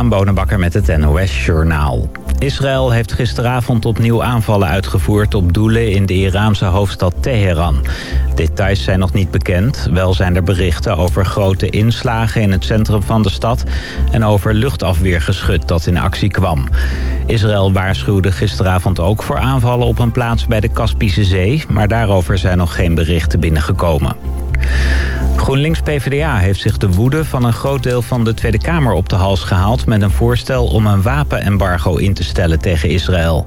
Christian Bonenbakker met het NOS Journaal. Israël heeft gisteravond opnieuw aanvallen uitgevoerd op doelen in de Iraanse hoofdstad Teheran. Details zijn nog niet bekend. Wel zijn er berichten over grote inslagen in het centrum van de stad... en over luchtafweergeschut dat in actie kwam. Israël waarschuwde gisteravond ook voor aanvallen op een plaats bij de Kaspische Zee... maar daarover zijn nog geen berichten binnengekomen. GroenLinks-PVDA heeft zich de woede van een groot deel van de Tweede Kamer op de hals gehaald... met een voorstel om een wapenembargo in te stellen tegen Israël.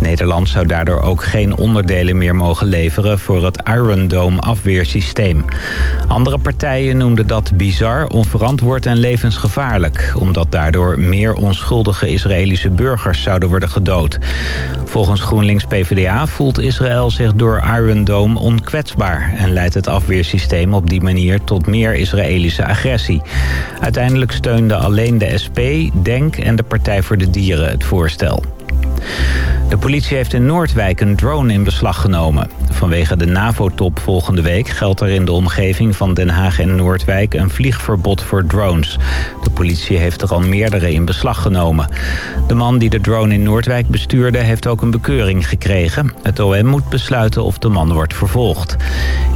Nederland zou daardoor ook geen onderdelen meer mogen leveren... voor het Iron Dome afweersysteem. Andere partijen noemden dat bizar, onverantwoord en levensgevaarlijk... omdat daardoor meer onschuldige Israëlische burgers zouden worden gedood. Volgens GroenLinks-PVDA voelt Israël zich door Iron Dome onkwetsbaar... en leidt het afweersysteem op die manier tot meer Israëlische agressie. Uiteindelijk steunde alleen de SP, DENK en de Partij voor de Dieren het voorstel. De politie heeft in Noordwijk een drone in beslag genomen. Vanwege de NAVO-top volgende week geldt er in de omgeving van Den Haag en Noordwijk een vliegverbod voor drones. De politie heeft er al meerdere in beslag genomen. De man die de drone in Noordwijk bestuurde heeft ook een bekeuring gekregen. Het OM moet besluiten of de man wordt vervolgd.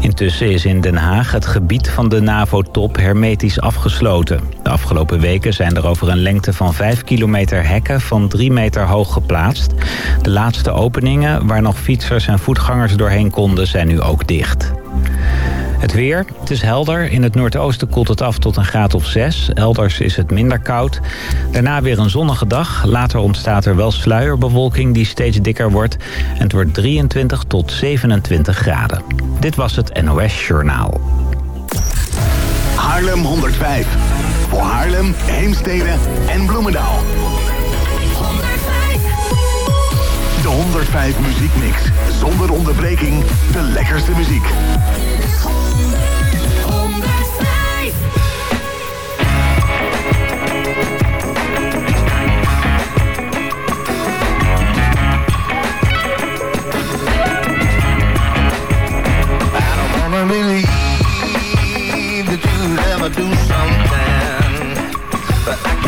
Intussen is in Den Haag het gebied van de NAVO-top hermetisch afgesloten. De afgelopen weken zijn er over een lengte van 5 kilometer hekken van 3 meter hoog geplaatst. De laatste openingen, waar nog fietsers en voetgangers doorheen konden, zijn nu ook dicht. Het weer, het is helder. In het noordoosten koelt het af tot een graad of 6. Elders is het minder koud. Daarna weer een zonnige dag. Later ontstaat er wel sluierbewolking die steeds dikker wordt. En het wordt 23 tot 27 graden. Dit was het NOS Journaal. Haarlem 105. Voor Haarlem, Heemstede en Bloemendaal. 105 muziekmix. Zonder onderbreking de lekkerste muziek. believe that you'd ever do something, but I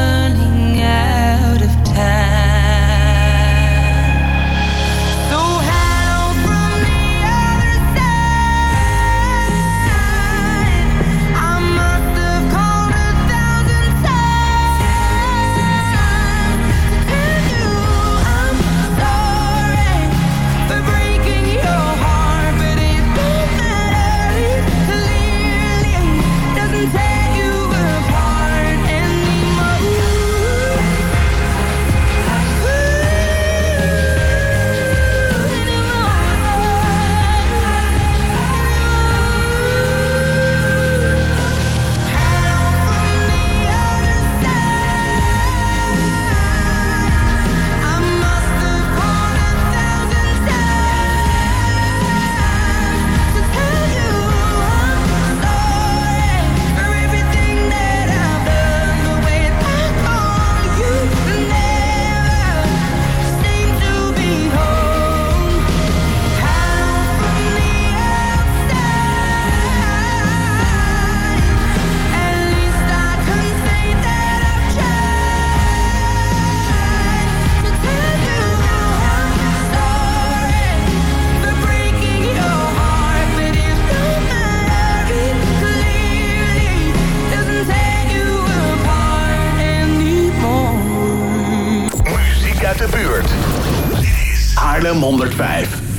Haarlem 105.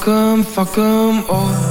fuck 'em, fuck 'em all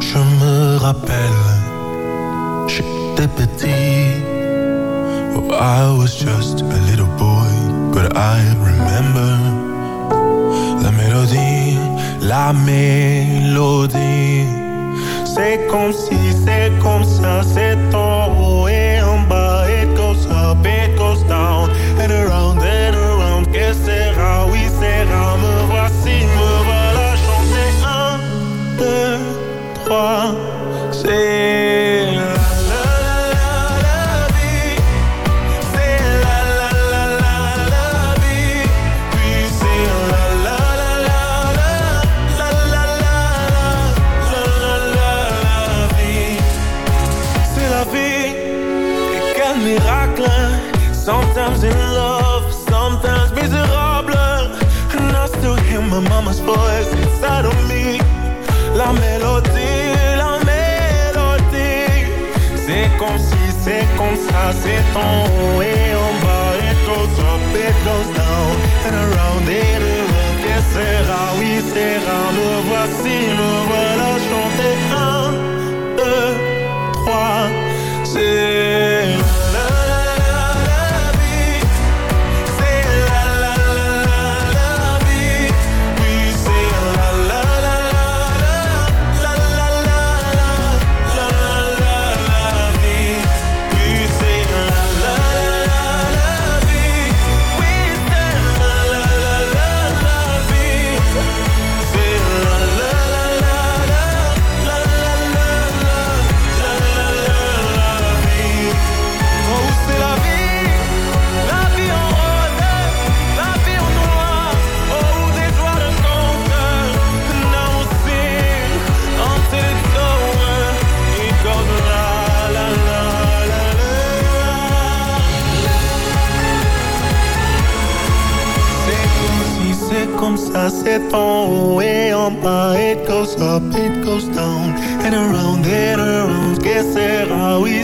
je me rappelle, j'étais petit. Oh, I was just a little boy, but I remember la mélodie, la mélodie. C'est comme si, c'est comme ça, c'est en haut et en bas. It goes up, it goes down, and around, and around. Que sera, oui, sera, me voici, me voici. deux, trois, c'est Sometimes in love, sometimes miserable. And I still hear my mama's voice la mélodie, la mélodie. C'est comme si, c'est comme ça, c'est en haut et en bas. It goes up, it goes down, and around it around. Et sera, ah oui, sera, nous voici, nous voilà chanter. Un, deux, trois, c'est... it fall away on my It goes up, it goes down. And around and around guess Que será, we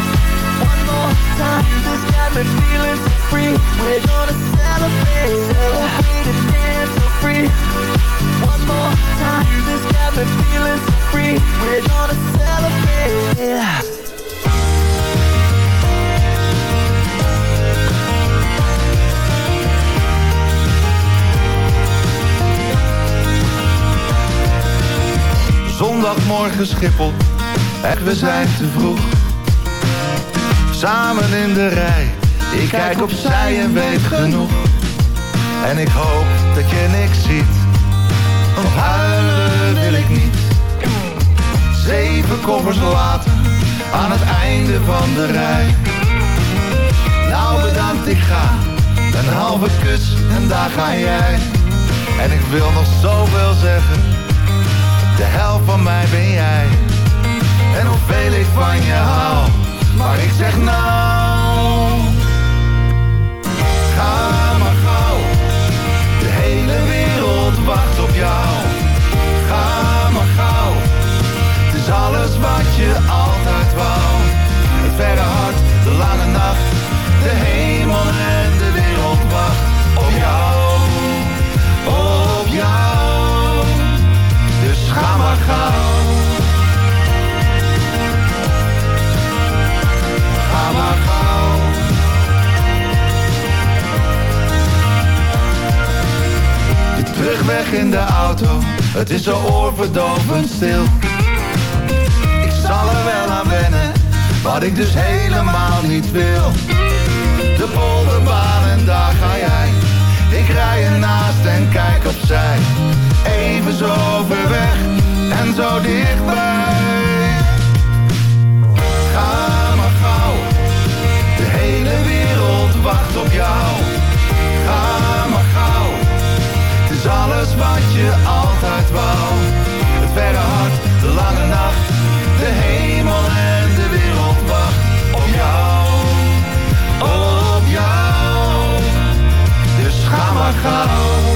Feeling free. One more time. Celebrate. Zondagmorgen Schiphol, echt we zijn te vroeg. Samen in de rij, ik kijk opzij en weet genoeg. En ik hoop dat je niks ziet, want huilen wil ik niet. Zeven koffers later, aan het einde van de rij. Nou bedankt, ik ga, een halve kus en daar ga jij. En ik wil nog zoveel zeggen, de helft van mij ben jij. En hoeveel ik van je hou, maar ik zeg nou, ga maar gauw. De hele wereld wacht op jou. Ga maar gauw. Het is alles wat je altijd wou. Het verre hart, de lange nacht, de hemel en de wereld wacht op jou. Op jou. Dus ga maar gauw. Weg in de auto, het is zo oorverdovend stil. Ik zal er wel aan wennen, wat ik dus helemaal niet wil. De polderbaan en daar ga jij. Ik rij ernaast en kijk opzij. Even zo ver weg en zo dichtbij. Ga maar gauw, de hele wereld wacht op jou. Ga is alles wat je altijd wou. Het verre hart, de lange nacht, de hemel en de wereld wacht op jou. Op jou, dus ga maar gauw.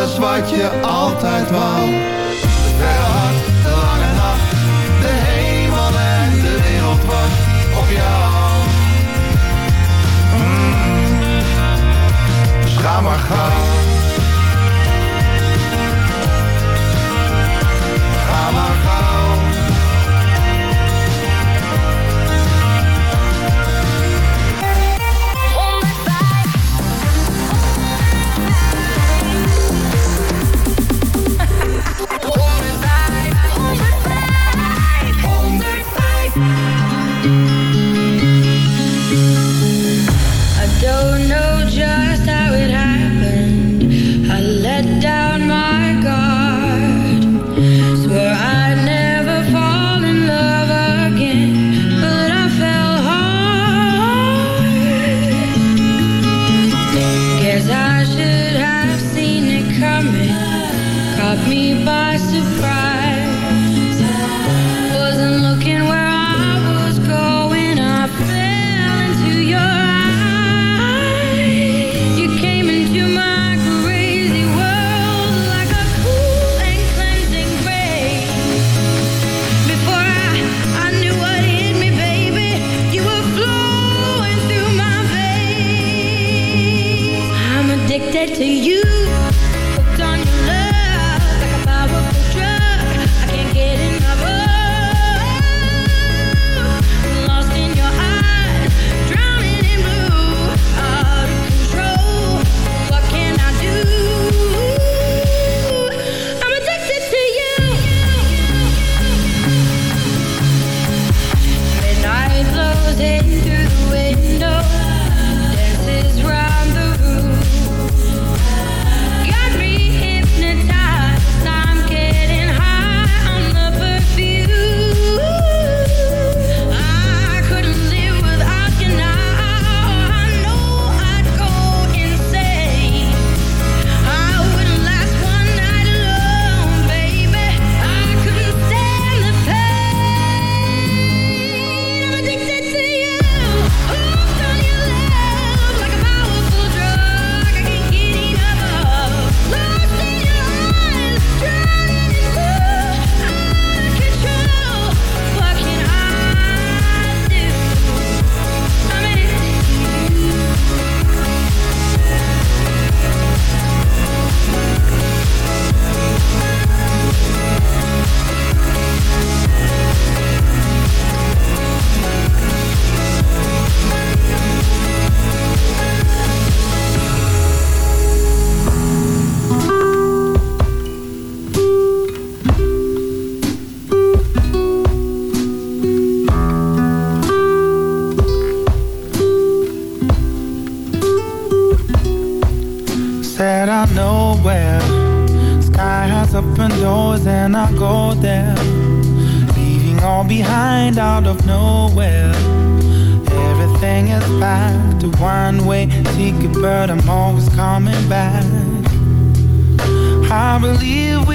Alles wat je altijd wou. Het verre hart, de lange nacht, de hemel en de wereld wacht op jou. Mm. Dus ga maar gauw.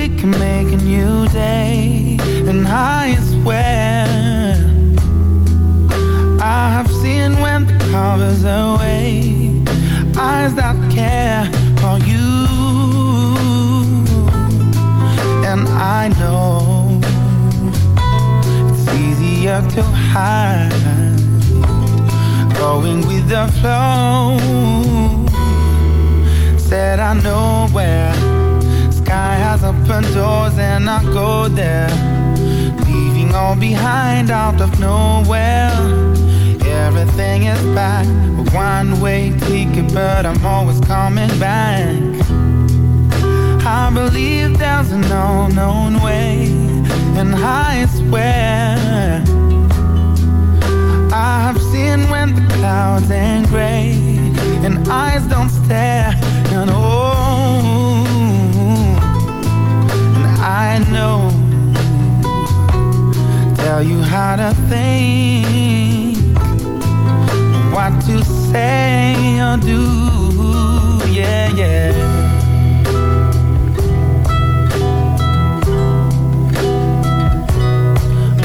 we can make a new day And I swear I have seen when the covers away Eyes that care for you. And I know It's easier to hide Going with the flow. Said I know where has open doors and I go there, leaving all behind out of nowhere. Everything is back, one-way ticket, but I'm always coming back. I believe there's an unknown way, and I swear I have seen when the clouds ain't gray, and eyes don't stare, I know tell you how to think, what to say or do, yeah, yeah.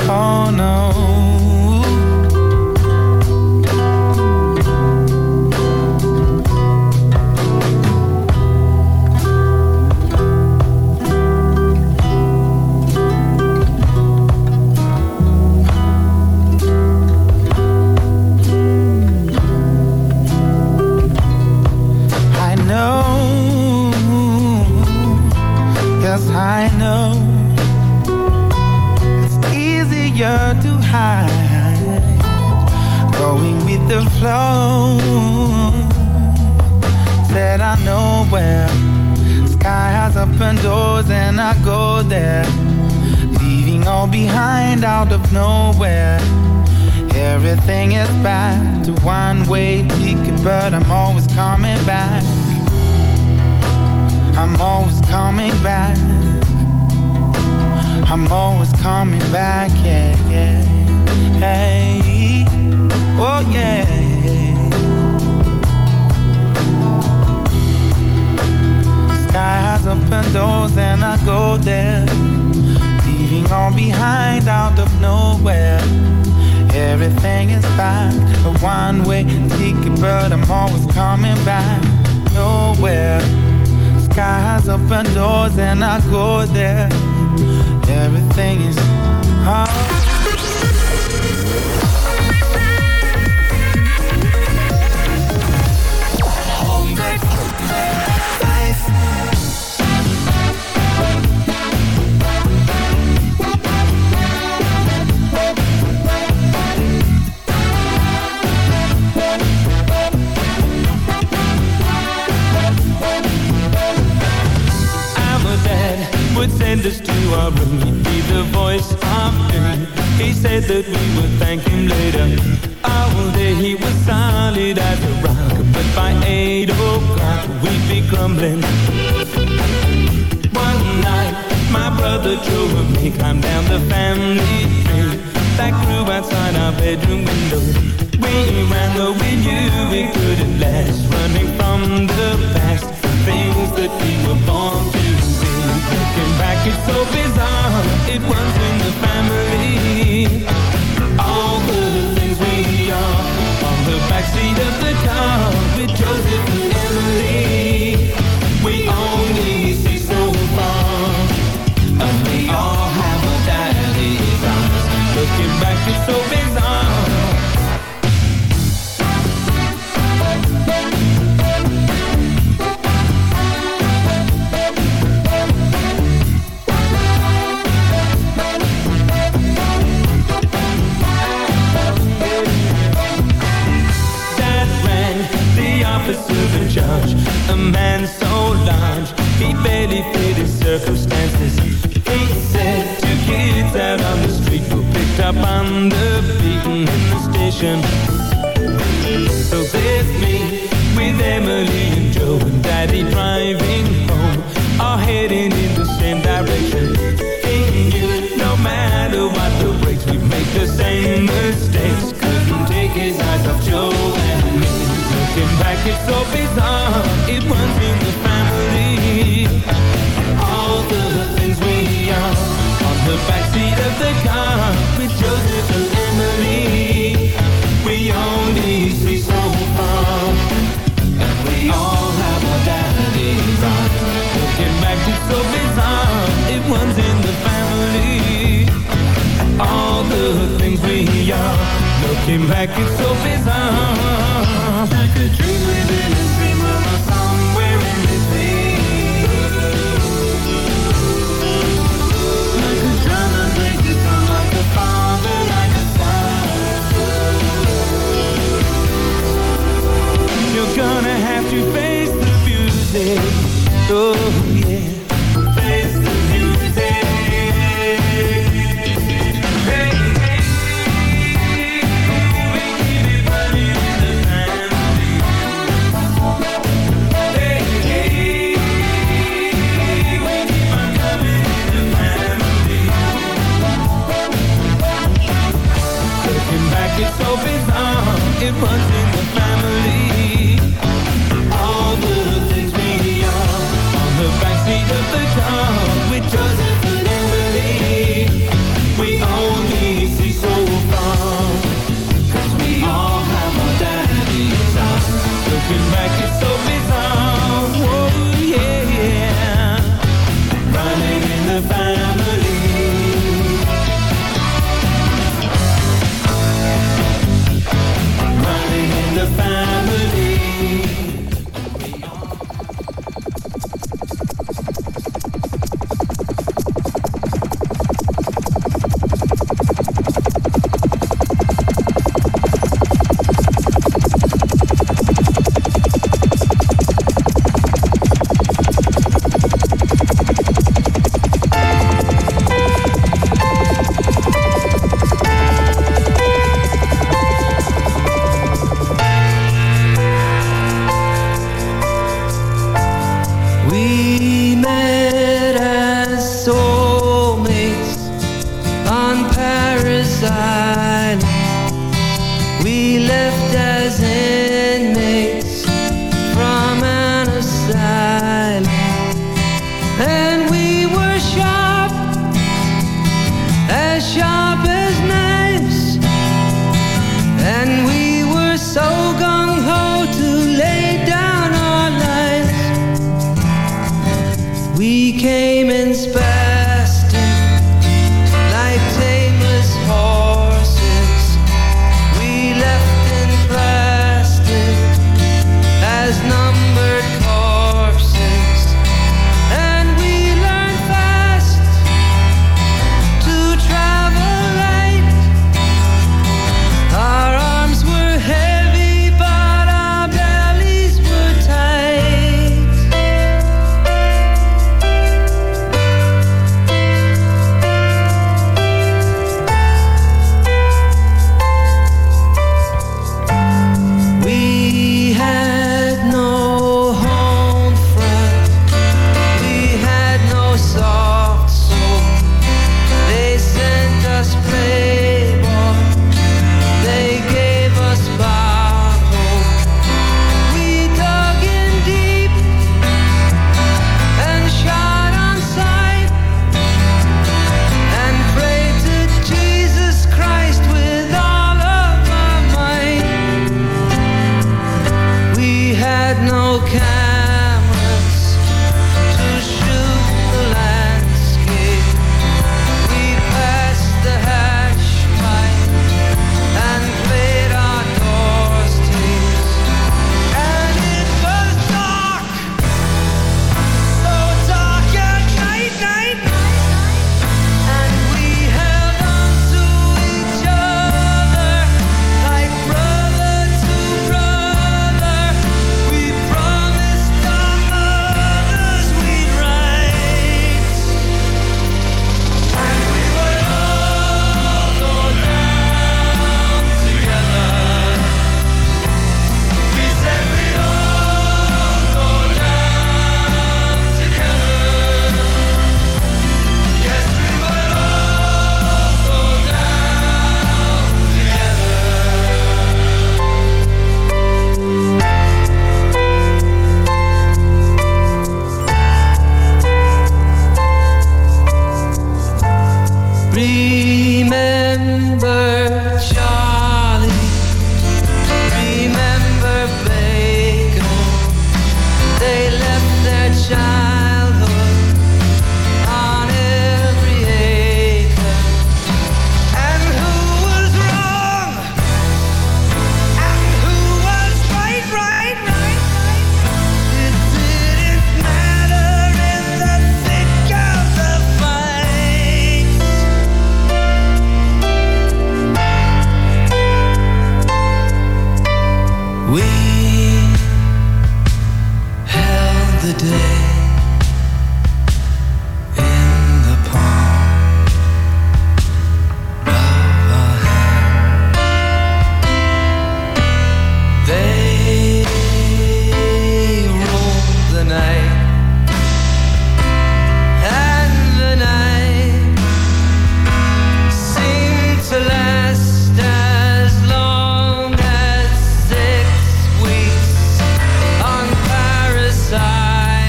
Oh no. Yes I know it's easier to hide going with the flow. Said I know where sky has open doors and I go there. Leaving all behind out of nowhere. Everything is back to one way ticket but I'm always coming back I'm always coming back I'm always coming back, yeah, yeah. Hey, oh yeah. Sky has open doors and I go there, leaving all behind out of nowhere. Everything is fine, a one-way ticket, but I'm always coming back. Nowhere. Sky has open doors and I go there. Everything is. Us to our room. He'd be the voice of doom. He said that we would thank him later. All day he was solid as a rock, but by eight o'clock we'd be crumbling. One night, my brother drove me climbed down the family tree that grew outside our bedroom window. We ran, though we knew it couldn't last, running from the past,